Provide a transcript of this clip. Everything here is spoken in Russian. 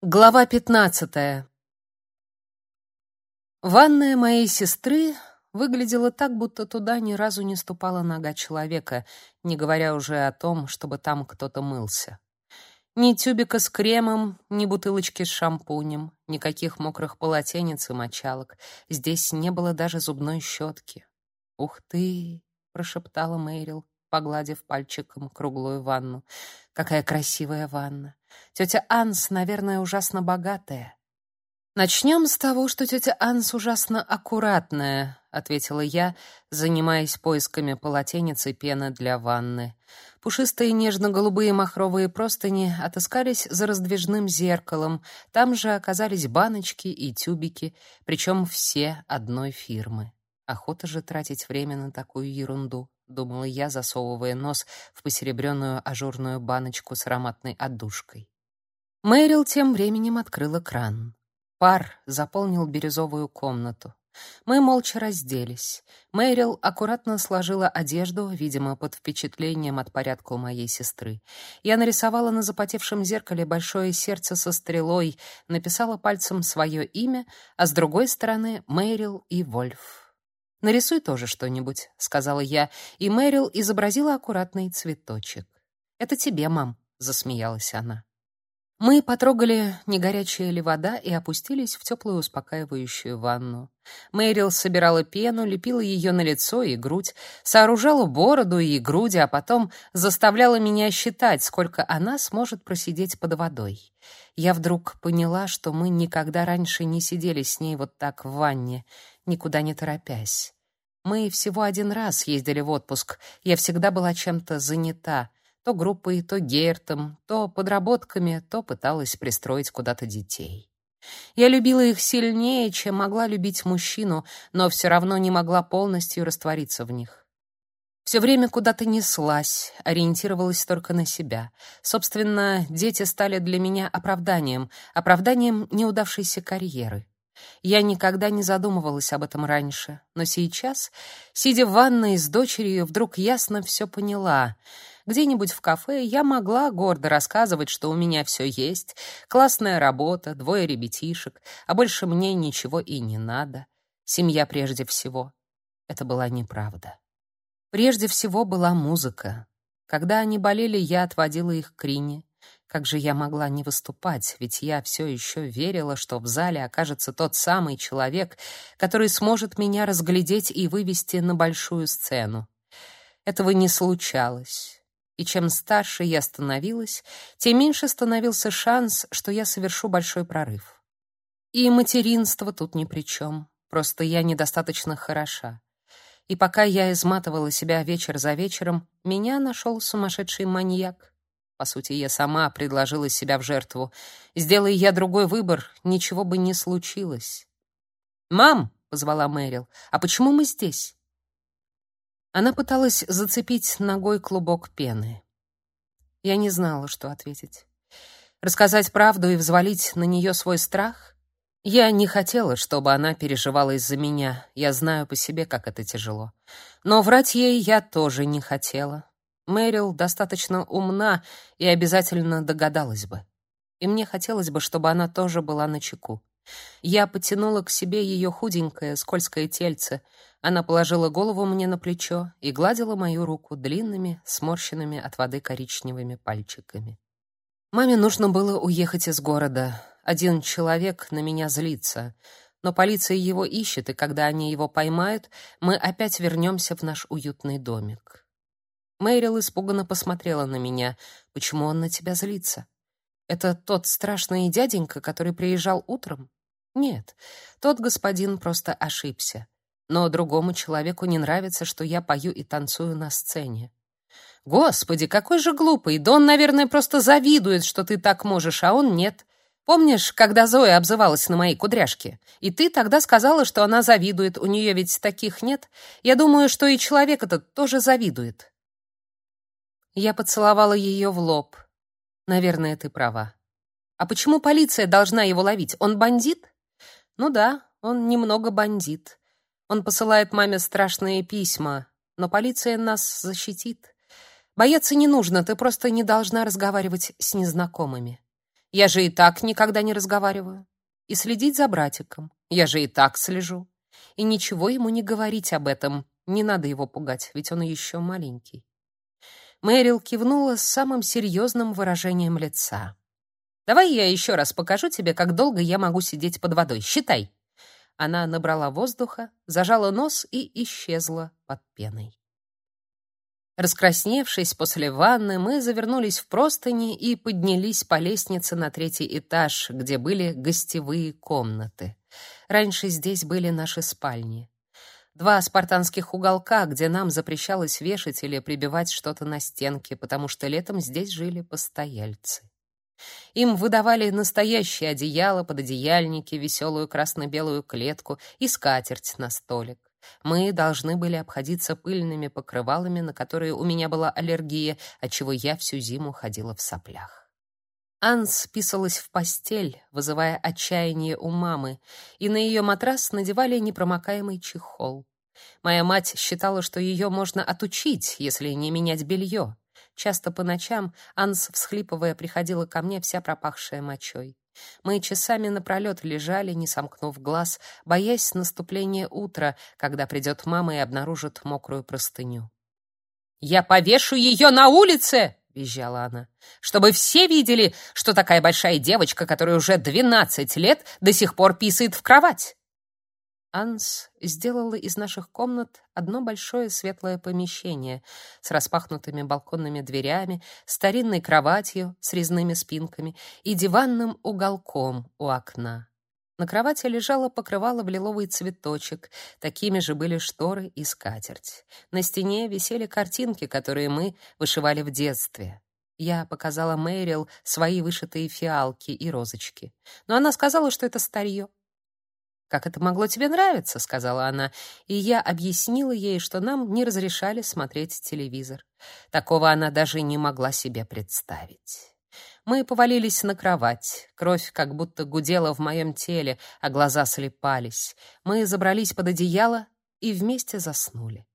Глава пятнадцатая. Ванная моей сестры выглядела так, будто туда ни разу не ступала нога человека, не говоря уже о том, чтобы там кто-то мылся. Ни тюбика с кремом, ни бутылочки с шампунем, никаких мокрых полотенец и мочалок. Здесь не было даже зубной щетки. «Ух ты!» — прошептала Мэрил, погладив пальчиком круглую ванну. «Какая красивая ванна! Тетя Анс, наверное, ужасно богатая. Начнем с того, что тетя Анс ужасно аккуратная, ответила я, занимаясь поисками полотенец и пены для ванны. Пушистые нежно-голубые махровые простыни отыскались за раздвижным зеркалом. Там же оказались баночки и тюбики, причем все одной фирмы. Охота же тратить время на такую ерунду, думала я, засовывая нос в посеребренную ажурную баночку с ароматной отдушкой. Мэрил тем временем открыла кран. Пар заполнил бирюзовую комнату. Мы молча разделись. Мэрил аккуратно сложила одежду, видимо, под впечатлением от порядка у моей сестры. Я нарисовала на запотевшем зеркале большое сердце со стрелой, написала пальцем свое имя, а с другой стороны Мэрил и Вольф. «Нарисуй тоже что-нибудь», — сказала я, и Мэрил изобразила аккуратный цветочек. «Это тебе, мам», — засмеялась она. Мы потрогали, не горячая ли вода, и опустились в теплую успокаивающую ванну. Мэрил собирала пену, лепила ее на лицо и грудь, сооружала бороду и груди, а потом заставляла меня считать, сколько она сможет просидеть под водой. Я вдруг поняла, что мы никогда раньше не сидели с ней вот так в ванне, никуда не торопясь. Мы всего один раз ездили в отпуск. Я всегда была чем-то занята то группой, то гертом, то подработками, то пыталась пристроить куда-то детей. Я любила их сильнее, чем могла любить мужчину, но все равно не могла полностью раствориться в них. Все время куда-то неслась, ориентировалась только на себя. Собственно, дети стали для меня оправданием, оправданием неудавшейся карьеры. Я никогда не задумывалась об этом раньше, но сейчас, сидя в ванной с дочерью, вдруг ясно все поняла — где-нибудь в кафе я могла гордо рассказывать, что у меня все есть, классная работа, двое ребятишек, а больше мне ничего и не надо. Семья прежде всего. Это была неправда. Прежде всего была музыка. Когда они болели, я отводила их к Рине. Как же я могла не выступать, ведь я все еще верила, что в зале окажется тот самый человек, который сможет меня разглядеть и вывести на большую сцену. Этого не случалось и чем старше я становилась, тем меньше становился шанс, что я совершу большой прорыв. И материнство тут ни при чем, просто я недостаточно хороша. И пока я изматывала себя вечер за вечером, меня нашел сумасшедший маньяк. По сути, я сама предложила себя в жертву. Сделай я другой выбор, ничего бы не случилось. «Мам!» — позвала Мэрил. «А почему мы здесь?» Она пыталась зацепить ногой клубок пены. Я не знала, что ответить. Рассказать правду и взвалить на нее свой страх? Я не хотела, чтобы она переживала из-за меня. Я знаю по себе, как это тяжело. Но врать ей я тоже не хотела. Мэрил достаточно умна и обязательно догадалась бы. И мне хотелось бы, чтобы она тоже была на чеку. Я потянула к себе ее худенькое, скользкое тельце. Она положила голову мне на плечо и гладила мою руку длинными, сморщенными от воды коричневыми пальчиками. Маме нужно было уехать из города. Один человек на меня злится, но полиция его ищет, и когда они его поймают, мы опять вернемся в наш уютный домик. Мэрил испуганно посмотрела на меня. Почему он на тебя злится? Это тот страшный дяденька, который приезжал утром? Нет, тот господин просто ошибся. Но другому человеку не нравится, что я пою и танцую на сцене. Господи, какой же глупый. Да он, наверное, просто завидует, что ты так можешь, а он нет. Помнишь, когда Зоя обзывалась на мои кудряшки? И ты тогда сказала, что она завидует, у нее ведь таких нет. Я думаю, что и человек этот тоже завидует. Я поцеловала ее в лоб. Наверное, ты права. А почему полиция должна его ловить? Он бандит? Ну да, он немного бандит. Он посылает маме страшные письма, но полиция нас защитит. Бояться не нужно, ты просто не должна разговаривать с незнакомыми. Я же и так никогда не разговариваю. И следить за братиком. Я же и так слежу. И ничего ему не говорить об этом. Не надо его пугать, ведь он еще маленький. Мэрил кивнула с самым серьезным выражением лица. Давай я еще раз покажу тебе, как долго я могу сидеть под водой. Считай. Она набрала воздуха, зажала нос и исчезла под пеной. Раскрасневшись после ванны, мы завернулись в простыни и поднялись по лестнице на третий этаж, где были гостевые комнаты. Раньше здесь были наши спальни. Два спартанских уголка, где нам запрещалось вешать или прибивать что-то на стенке, потому что летом здесь жили постояльцы. Им выдавали настоящее одеяло, пододеяльники, веселую красно-белую клетку и скатерть на столик. Мы должны были обходиться пыльными покрывалами, на которые у меня была аллергия, отчего я всю зиму ходила в соплях. Анс писалась в постель, вызывая отчаяние у мамы, и на ее матрас надевали непромокаемый чехол. Моя мать считала, что ее можно отучить, если не менять белье. Часто по ночам Анс, всхлипывая, приходила ко мне вся пропахшая мочой. Мы часами напролет лежали, не сомкнув глаз, боясь наступления утра, когда придет мама и обнаружит мокрую простыню. «Я повешу ее на улице!» — визжала она. «Чтобы все видели, что такая большая девочка, которая уже двенадцать лет, до сих пор писает в кровать!» Анс сделала из наших комнат одно большое светлое помещение с распахнутыми балконными дверями, старинной кроватью с резными спинками и диванным уголком у окна. На кровати лежало покрывало в лиловый цветочек, такими же были шторы и скатерть. На стене висели картинки, которые мы вышивали в детстве. Я показала Мэрил свои вышитые фиалки и розочки, но она сказала, что это старье. «Как это могло тебе нравиться?» — сказала она, и я объяснила ей, что нам не разрешали смотреть телевизор. Такого она даже не могла себе представить. Мы повалились на кровать. Кровь как будто гудела в моем теле, а глаза слепались. Мы забрались под одеяло и вместе заснули.